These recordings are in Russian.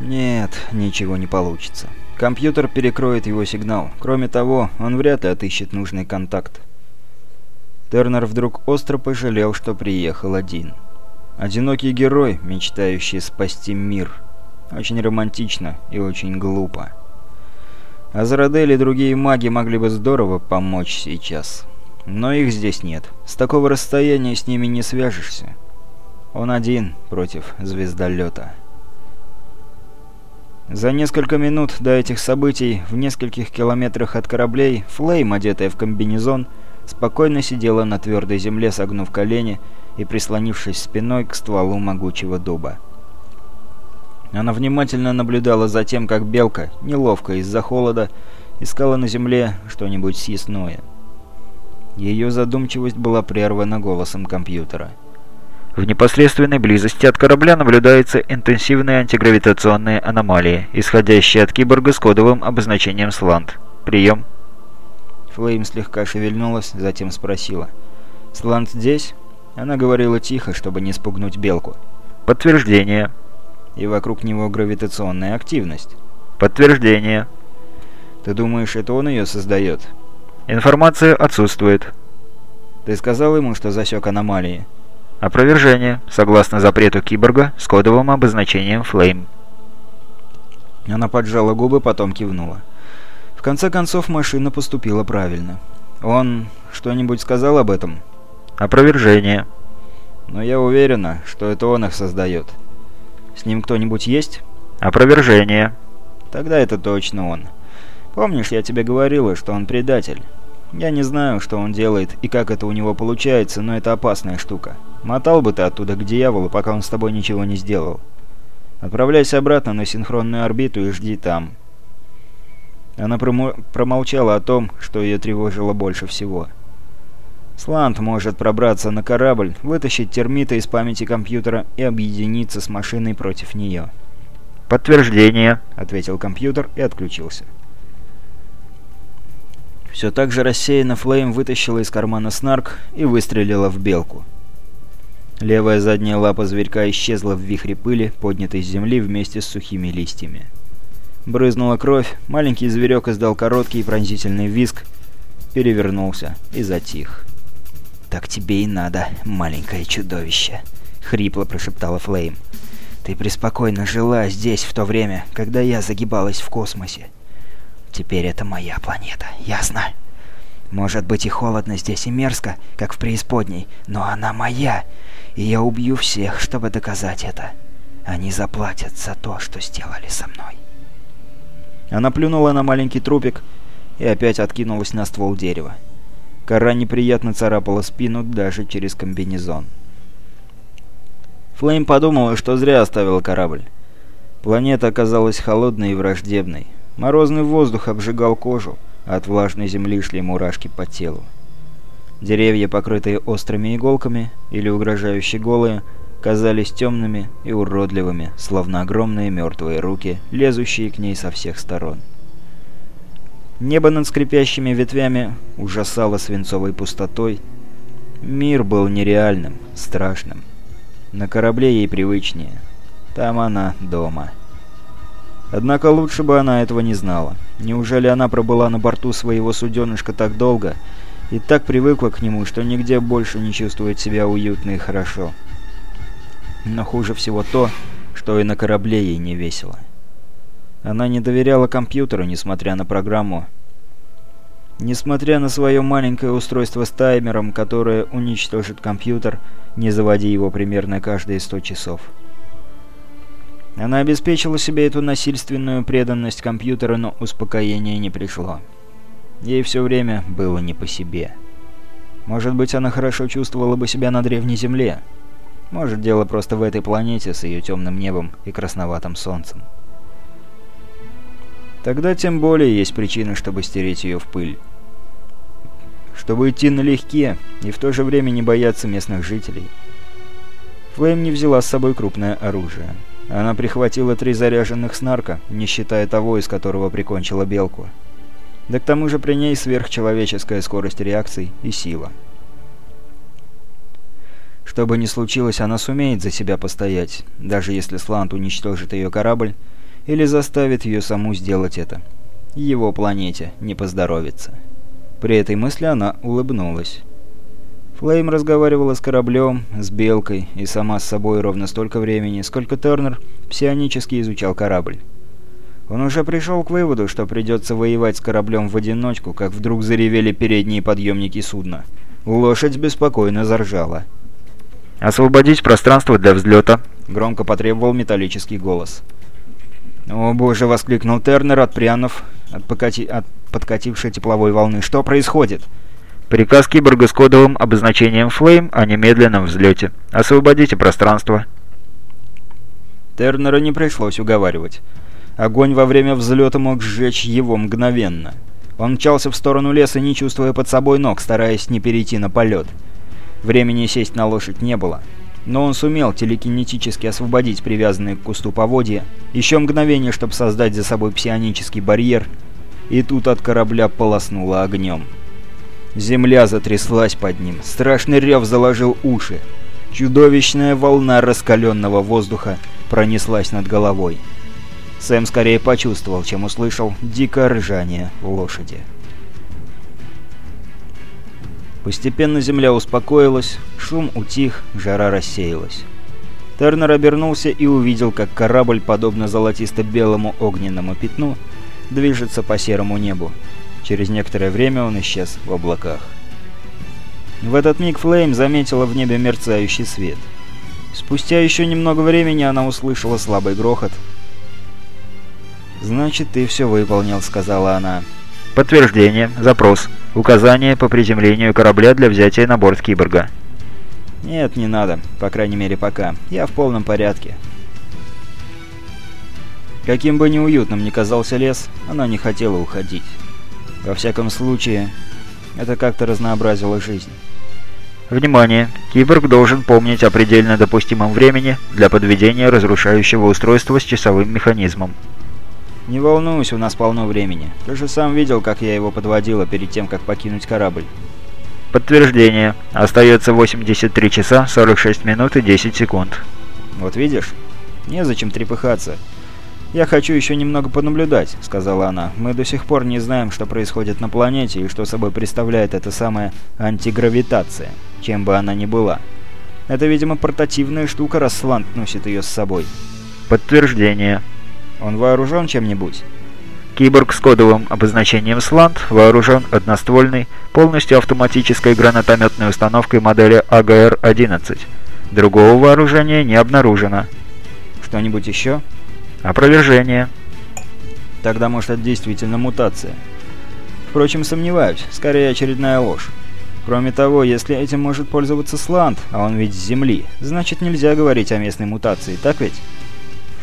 Нет, ничего не получится. Компьютер перекроет его сигнал. Кроме того, он вряд ли отыщет нужный контакт. Тернер вдруг остро пожалел, что приехал один. Одинокий герой, мечтающий спасти мир. Очень романтично и очень глупо. Азрадель и другие маги могли бы здорово помочь сейчас. Но их здесь нет. С такого расстояния с ними не свяжешься. Он один против звездолета. За несколько минут до этих событий, в нескольких километрах от кораблей, Флейм, одетая в комбинезон, спокойно сидела на твердой земле, согнув колени и прислонившись спиной к стволу могучего дуба. Она внимательно наблюдала за тем, как белка, неловко из-за холода, искала на земле что-нибудь съестное. Ее задумчивость была прервана голосом компьютера. В непосредственной близости от корабля наблюдаются интенсивные антигравитационные аномалии, исходящие от киборга с кодовым обозначением «Сланд». Прием. Флейм слегка шевельнулась, затем спросила. «Сланд здесь?» Она говорила тихо, чтобы не спугнуть белку. «Подтверждение». «И вокруг него гравитационная активность». «Подтверждение». «Ты думаешь, это он ее создает?» «Информация отсутствует». «Ты сказал ему, что засек аномалии?» Опровержение, согласно запрету киборга с кодовым обозначением Flame. Она поджала губы, потом кивнула. В конце концов, машина поступила правильно. Он что-нибудь сказал об этом? Опровержение. Но я уверена, что это он их создает. С ним кто-нибудь есть? Опровержение. Тогда это точно он. Помнишь, я тебе говорила, что он предатель? Я не знаю, что он делает и как это у него получается, но это опасная штука. Мотал бы ты оттуда к дьяволу, пока он с тобой ничего не сделал. Отправляйся обратно на синхронную орбиту и жди там. Она промолчала о том, что ее тревожило больше всего. Сланд может пробраться на корабль, вытащить термита из памяти компьютера и объединиться с машиной против нее. «Подтверждение», — ответил компьютер и отключился. Все так же рассеянно Флейм вытащила из кармана снарк и выстрелила в белку. Левая задняя лапа зверька исчезла в вихре пыли, поднятой с земли вместе с сухими листьями. Брызнула кровь, маленький зверек издал короткий пронзительный визг, перевернулся и затих. «Так тебе и надо, маленькое чудовище», — хрипло прошептала Флейм. «Ты преспокойно жила здесь в то время, когда я загибалась в космосе. Теперь это моя планета, ясно? Может быть и холодно здесь, и мерзко, как в преисподней, но она моя, и я убью всех, чтобы доказать это. Они заплатят за то, что сделали со мной. Она плюнула на маленький трупик и опять откинулась на ствол дерева. Кора неприятно царапала спину даже через комбинезон. Флейм подумала, что зря оставила корабль. Планета оказалась холодной и враждебной. Морозный воздух обжигал кожу, от влажной земли шли мурашки по телу. Деревья, покрытые острыми иголками или угрожающе голые, казались темными и уродливыми, словно огромные мертвые руки, лезущие к ней со всех сторон. Небо над скрипящими ветвями ужасало свинцовой пустотой. Мир был нереальным, страшным. На корабле ей привычнее. Там она дома. Однако лучше бы она этого не знала. Неужели она пробыла на борту своего суденышка так долго и так привыкла к нему, что нигде больше не чувствует себя уютно и хорошо? Но хуже всего то, что и на корабле ей не весело. Она не доверяла компьютеру, несмотря на программу. Несмотря на свое маленькое устройство с таймером, которое уничтожит компьютер, не заводи его примерно каждые 100 часов. Она обеспечила себе эту насильственную преданность компьютера, но успокоения не пришло. Ей все время было не по себе. Может быть, она хорошо чувствовала бы себя на Древней Земле. Может, дело просто в этой планете с ее темным небом и красноватым солнцем. Тогда тем более есть причина, чтобы стереть ее в пыль. Чтобы идти налегке и в то же время не бояться местных жителей. Флейм не взяла с собой крупное оружие. Она прихватила три заряженных снарка, не считая того, из которого прикончила белку. Да к тому же при ней сверхчеловеческая скорость реакций и сила. Что бы ни случилось, она сумеет за себя постоять, даже если Слант уничтожит ее корабль или заставит ее саму сделать это. Его планете не поздоровится. При этой мысли она улыбнулась. Флейм разговаривала с кораблем, с Белкой и сама с собой ровно столько времени, сколько Тернер псионически изучал корабль. Он уже пришел к выводу, что придется воевать с кораблем в одиночку, как вдруг заревели передние подъемники судна. Лошадь беспокойно заржала. «Освободить пространство для взлета», — громко потребовал металлический голос. «О боже!» — воскликнул Тернер, отпрянув от, покати... от подкатившей тепловой волны. «Что происходит?» «Приказ киборга с кодовым обозначением «Флейм» о немедленном взлете. Освободите пространство». Тернера не пришлось уговаривать. Огонь во время взлета мог сжечь его мгновенно. Он мчался в сторону леса, не чувствуя под собой ног, стараясь не перейти на полет. Времени сесть на лошадь не было. Но он сумел телекинетически освободить привязанные к кусту поводья, еще мгновение, чтобы создать за собой псионический барьер, и тут от корабля полоснуло огнем. Земля затряслась под ним, страшный рев заложил уши. Чудовищная волна раскаленного воздуха пронеслась над головой. Сэм скорее почувствовал, чем услышал дикое ржание лошади. Постепенно земля успокоилась, шум утих, жара рассеялась. Тернер обернулся и увидел, как корабль, подобно золотисто-белому огненному пятну, движется по серому небу. Через некоторое время он исчез в облаках. В этот миг Флейм заметила в небе мерцающий свет. Спустя еще немного времени она услышала слабый грохот, «Значит, ты все выполнил», — сказала она. «Подтверждение. Запрос. Указание по приземлению корабля для взятия на борт киборга». «Нет, не надо. По крайней мере, пока. Я в полном порядке». Каким бы неуютным ни казался лес, она не хотела уходить. Во всяком случае, это как-то разнообразило жизнь. Внимание! Киборг должен помнить о предельно допустимом времени для подведения разрушающего устройства с часовым механизмом. «Не волнуйся, у нас полно времени. Ты же сам видел, как я его подводила перед тем, как покинуть корабль». «Подтверждение. Остается 83 часа 46 минут и 10 секунд». «Вот видишь? Незачем трепыхаться. Я хочу еще немного понаблюдать», — сказала она. «Мы до сих пор не знаем, что происходит на планете и что собой представляет эта самая антигравитация, чем бы она ни была. Это, видимо, портативная штука, раз Слант носит ее с собой». «Подтверждение. Он вооружен чем-нибудь?» Киборг с кодовым обозначением «Слант» вооружен одноствольной, полностью автоматической гранатометной установкой модели АГР-11. Другого вооружения не обнаружено. «Что-нибудь еще?» «Опровержение». «Тогда, может, это действительно мутация?» «Впрочем, сомневаюсь. Скорее, очередная ложь. Кроме того, если этим может пользоваться Слант, а он ведь с Земли, значит нельзя говорить о местной мутации, так ведь?»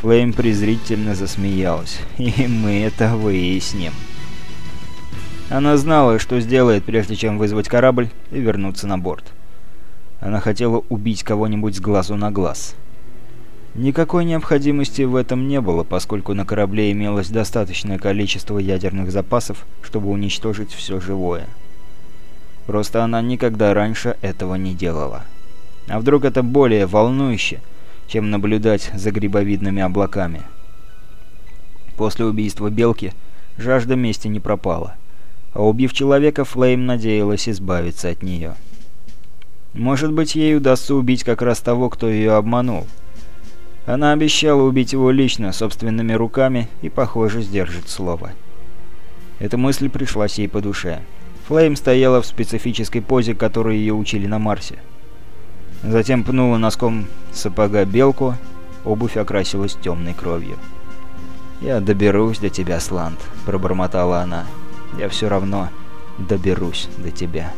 Флейм презрительно засмеялась. «И мы это выясним». Она знала, что сделает, прежде чем вызвать корабль и вернуться на борт. Она хотела убить кого-нибудь с глазу на глаз. Никакой необходимости в этом не было, поскольку на корабле имелось достаточное количество ядерных запасов, чтобы уничтожить все живое. Просто она никогда раньше этого не делала. А вдруг это более волнующе, чем наблюдать за грибовидными облаками. После убийства Белки жажда мести не пропала, а убив человека, Флейм надеялась избавиться от нее. Может быть, ей удастся убить как раз того, кто ее обманул. Она обещала убить его лично, собственными руками, и, похоже, сдержит слово. Эта мысль пришлась ей по душе. Флейм стояла в специфической позе, которую ее учили на Марсе. Затем пнула носком сапога белку, обувь окрасилась темной кровью. «Я доберусь до тебя, Сланд», — пробормотала она. «Я все равно доберусь до тебя».